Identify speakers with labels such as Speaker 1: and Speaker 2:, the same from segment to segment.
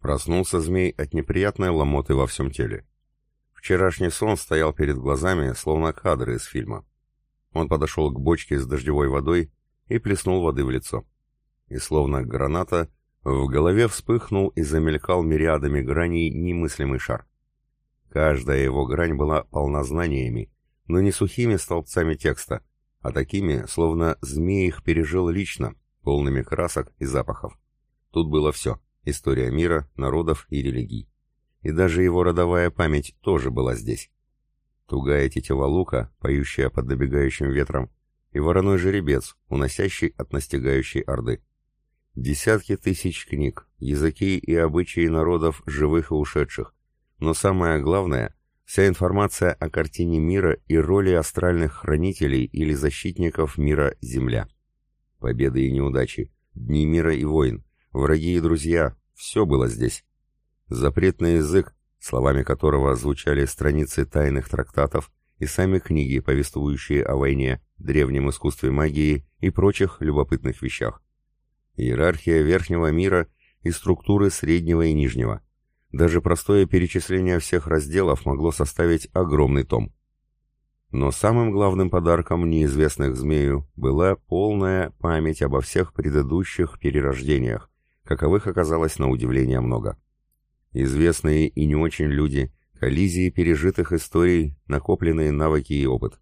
Speaker 1: Проснулся змей от неприятной ломоты во всем теле. Вчерашний сон стоял перед глазами, словно кадры из фильма. Он подошел к бочке с дождевой водой и плеснул воды в лицо. И словно граната, в голове вспыхнул и замелькал мириадами граней немыслимый шар. Каждая его грань была полна знаниями, но не сухими столбцами текста, а такими, словно змей их пережил лично, полными красок и запахов. Тут было все — история мира, народов и религий. И даже его родовая память тоже была здесь. Тугая тетива лука, поющая под добегающим ветром, и вороной жеребец, уносящий от настигающей орды. Десятки тысяч книг, языки и обычаи народов, живых и ушедших. Но самое главное — вся информация о картине мира и роли астральных хранителей или защитников мира Земля. Победы и неудачи, дни мира и войн, враги и друзья — все было здесь. Запретный язык, словами которого звучали страницы тайных трактатов и сами книги, повествующие о войне, древнем искусстве магии и прочих любопытных вещах иерархия верхнего мира и структуры среднего и нижнего. Даже простое перечисление всех разделов могло составить огромный том. Но самым главным подарком неизвестных змею была полная память обо всех предыдущих перерождениях, каковых оказалось на удивление много. Известные и не очень люди, коллизии пережитых историй, накопленные навыки и опыт.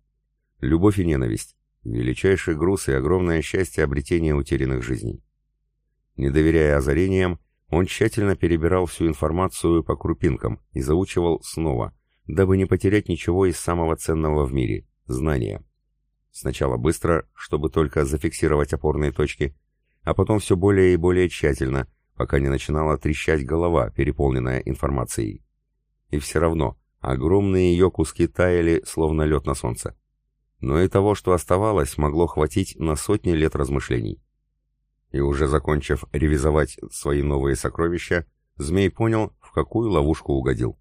Speaker 1: Любовь и ненависть, величайший груз и огромное счастье обретения утерянных жизней. Не доверяя озарениям, он тщательно перебирал всю информацию по крупинкам и заучивал снова, дабы не потерять ничего из самого ценного в мире — знания. Сначала быстро, чтобы только зафиксировать опорные точки, а потом все более и более тщательно, пока не начинала трещать голова, переполненная информацией. И все равно огромные ее куски таяли, словно лед на солнце. Но и того, что оставалось, могло хватить на сотни лет размышлений. И уже закончив ревизовать свои новые сокровища, змей понял, в какую ловушку угодил.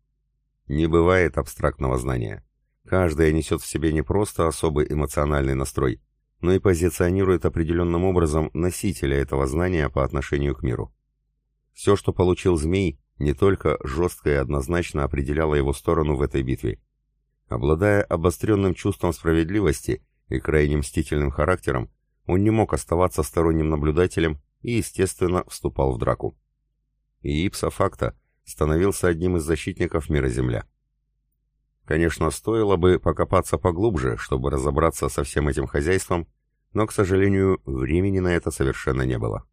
Speaker 1: Не бывает абстрактного знания. Каждое несет в себе не просто особый эмоциональный настрой, но и позиционирует определенным образом носителя этого знания по отношению к миру. Все, что получил змей, не только жестко и однозначно определяло его сторону в этой битве. Обладая обостренным чувством справедливости и крайне мстительным характером, он не мог оставаться сторонним наблюдателем и, естественно, вступал в драку. И ипса факта становился одним из защитников мира Земля. Конечно, стоило бы покопаться поглубже, чтобы разобраться со всем этим хозяйством, но, к сожалению, времени на это совершенно не было.